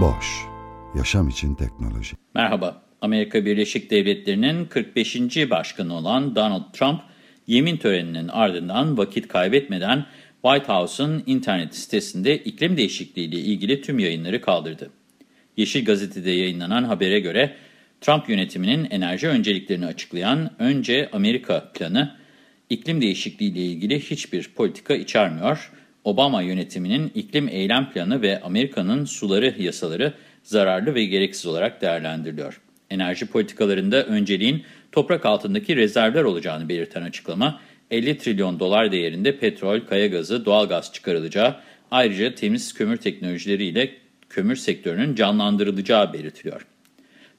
Boş, yaşam için teknoloji. Merhaba, Amerika Birleşik Devletleri'nin 45. başkanı olan Donald Trump, yemin töreninin ardından vakit kaybetmeden White House'un internet sitesinde iklim değişikliği ile ilgili tüm yayınları kaldırdı. Yeşil Gazete'de yayınlanan habere göre Trump yönetiminin enerji önceliklerini açıklayan Önce Amerika planı iklim değişikliği ile ilgili hiçbir politika içermiyor. Obama yönetiminin iklim eylem planı ve Amerika'nın suları yasaları zararlı ve gereksiz olarak değerlendiriliyor. Enerji politikalarında önceliğin toprak altındaki rezervler olacağını belirten açıklama, 50 trilyon dolar değerinde petrol, kaya gazı, doğalgaz çıkarılacağı, ayrıca temiz kömür teknolojileriyle kömür sektörünün canlandırılacağı belirtiliyor.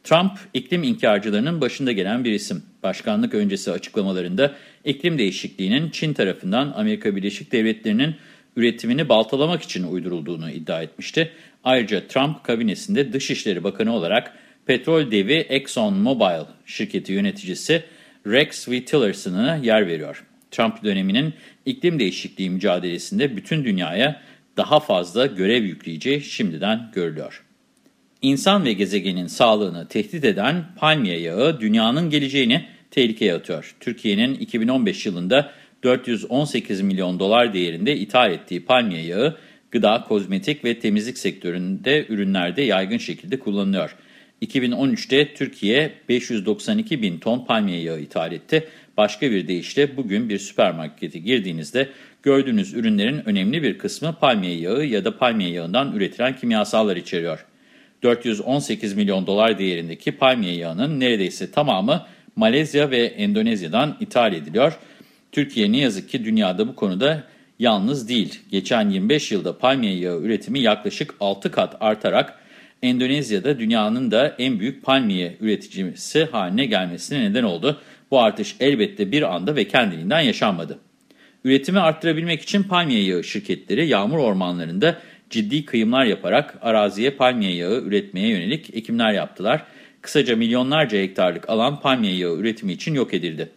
Trump, iklim inkarcılarının başında gelen bir isim. Başkanlık öncesi açıklamalarında iklim değişikliğinin Çin tarafından Amerika Birleşik Devletleri'nin üretimini baltalamak için uydurulduğunu iddia etmişti. Ayrıca Trump kabinesinde Dışişleri Bakanı olarak petrol devi Exxon Mobil şirketi yöneticisi Rex V. Tillerson'a yer veriyor. Trump döneminin iklim değişikliği mücadelesinde bütün dünyaya daha fazla görev yükleyeceği şimdiden görülüyor. İnsan ve gezegenin sağlığını tehdit eden palmiye yağı dünyanın geleceğini tehlikeye atıyor. Türkiye'nin 2015 yılında 418 milyon dolar değerinde ithal ettiği palmiye yağı, gıda, kozmetik ve temizlik sektöründe ürünlerde yaygın şekilde kullanılıyor. 2013'te Türkiye 592 bin ton palmiye yağı ithal etti. Başka bir deyişle bugün bir süpermarkete girdiğinizde gördüğünüz ürünlerin önemli bir kısmı palmiye yağı ya da palmiye yağından üretilen kimyasallar içeriyor. 418 milyon dolar değerindeki palmiye yağının neredeyse tamamı Malezya ve Endonezya'dan ithal ediliyor. Türkiye ne yazık ki dünyada bu konuda yalnız değil. Geçen 25 yılda palmiye yağı üretimi yaklaşık 6 kat artarak Endonezya'da dünyanın da en büyük palmiye üreticisi haline gelmesine neden oldu. Bu artış elbette bir anda ve kendiliğinden yaşanmadı. Üretimi arttırabilmek için palmiye yağı şirketleri yağmur ormanlarında ciddi kıyımlar yaparak araziye palmiye yağı üretmeye yönelik ekimler yaptılar. Kısaca milyonlarca hektarlık alan palmiye yağı üretimi için yok edildi.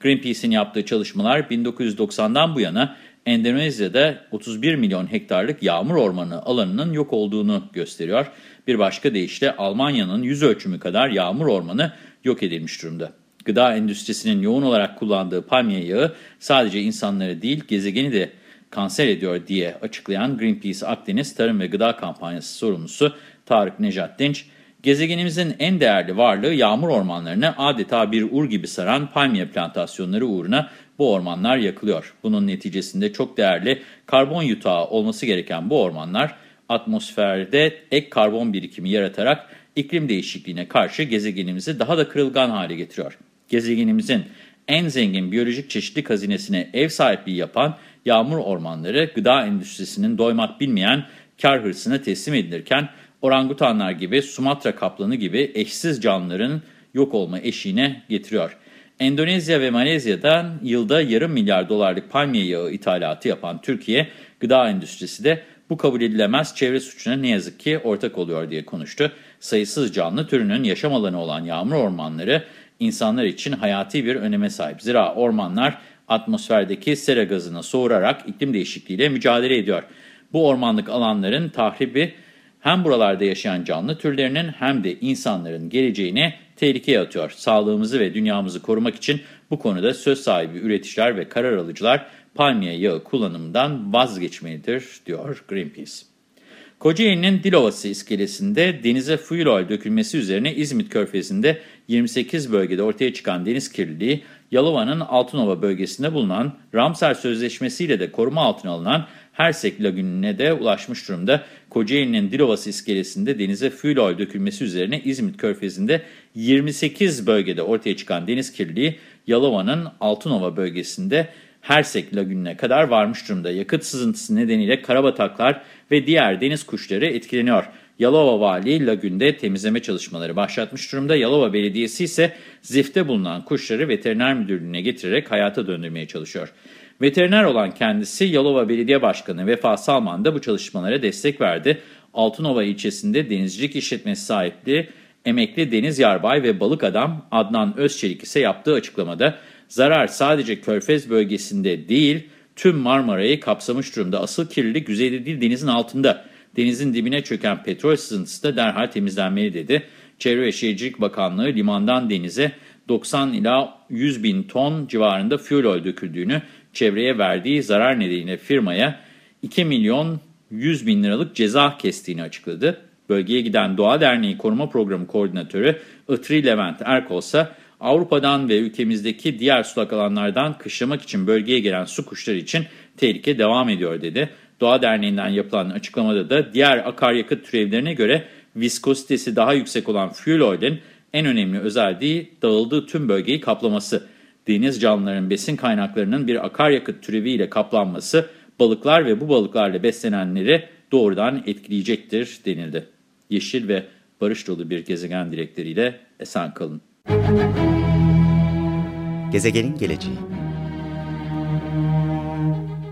Greenpeace'in yaptığı çalışmalar 1990'dan bu yana Endonezya'da 31 milyon hektarlık yağmur ormanı alanının yok olduğunu gösteriyor. Bir başka deyişle Almanya'nın yüz ölçümü kadar yağmur ormanı yok edilmiş durumda. Gıda endüstrisinin yoğun olarak kullandığı palmiye yağı sadece insanları değil gezegeni de kanser ediyor diye açıklayan Greenpeace Akdeniz Tarım ve Gıda Kampanyası sorumlusu Tarık Nejat Dinç, gezegenimizin en değerli varlığı yağmur ormanlarını adeta bir ur gibi saran palmiye plantasyonları uğruna bu ormanlar yakılıyor. Bunun neticesinde çok değerli karbon yutağı olması gereken bu ormanlar atmosferde ek karbon birikimi yaratarak iklim değişikliğine karşı gezegenimizi daha da kırılgan hale getiriyor. Gezegenimizin en zengin biyolojik çeşitlilik hazinesine ev sahipliği yapan yağmur ormanları gıda endüstrisinin doymak bilmeyen kar hırsına teslim edilirken orangutanlar gibi Sumatra kaplanı gibi eşsiz canlıların yok olma eşiğine getiriyor. Endonezya ve Malezya'dan yılda yarım milyar dolarlık palmiye yağı ithalatı yapan Türkiye, gıda endüstrisi de bu kabul edilemez çevre suçuna ne yazık ki ortak oluyor diye konuştu. Sayısız canlı türünün yaşam alanı olan yağmur ormanları insanlar için hayati bir öneme sahip. Zira ormanlar atmosferdeki sera gazını soğurarak iklim değişikliğiyle mücadele ediyor. Bu ormanlık alanların tahribi hem buralarda yaşayan canlı türlerinin hem de insanların geleceğini tehlikeye atıyor. Sağlığımızı ve dünyamızı korumak için bu konuda söz sahibi üreticiler ve karar alıcılar palmiye yağı kullanımından vazgeçmelidir, diyor Greenpeace. Kocaeli'nin Dilovası iskelesinde denize fuel oil dökülmesi üzerine İzmit Körfezi'nde 28 bölgede ortaya çıkan deniz kirliliği, Yalova'nın Altınova bölgesinde bulunan Ramsar Sözleşmesi ile de koruma altına alınan Hersek Lagünü'ne de ulaşmış durumda. Kocaeli'nin Dilovası iskelesinde denize fuel oil dökülmesi üzerine İzmit Körfezi'nde 28 bölgede ortaya çıkan deniz kirliliği, Yalova'nın Altınova bölgesinde Hersek Lagünü'ne kadar varmış durumda. Yakıt sızıntısı nedeniyle karabataklar ve diğer deniz kuşları etkileniyor. Yalova Vali Lagün'de temizleme çalışmaları başlatmış durumda. Yalova Belediyesi ise zifte bulunan kuşları veteriner müdürlüğüne getirerek hayata döndürmeye çalışıyor. Veteriner olan kendisi Yalova Belediye Başkanı Vefa Salman da bu çalışmalara destek verdi. Altınova ilçesinde denizcilik işletmesi sahipliği emekli deniz yarbay ve balık adam Adnan Özçelik ise yaptığı açıklamada zarar sadece Körfez bölgesinde değil tüm Marmara'yı kapsamış durumda. Asıl kirlilik yüzeyde değil denizin altında. Denizin dibine çöken petrol sızıntısı da derhal temizlenmeli dedi. Çevre ve Şehircilik Bakanlığı limandan denize 90 ila 100 bin ton civarında fuel oil döküldüğünü, çevreye verdiği zarar nedeniyle firmaya 2 milyon 100 bin liralık ceza kestiğini açıkladı. Bölgeye giden Doğa Derneği Koruma Programı Koordinatörü Itri Levent Erkol ise Avrupa'dan ve ülkemizdeki diğer sulak alanlardan kışlamak için bölgeye gelen su kuşları için tehlike devam ediyor dedi. Doğa Derneği'nden yapılan açıklamada da diğer akaryakıt türevlerine göre viskozitesi daha yüksek olan fuel oil'in en önemli özelliği dağıldığı tüm bölgeyi kaplaması. Deniz canlıların besin kaynaklarının bir akaryakıt türeviyle kaplanması balıklar ve bu balıklarla beslenenleri doğrudan etkileyecektir denildi. Yeşil ve barış dolu bir gezegen dilekleriyle esen kalın. Gezegenin geleceği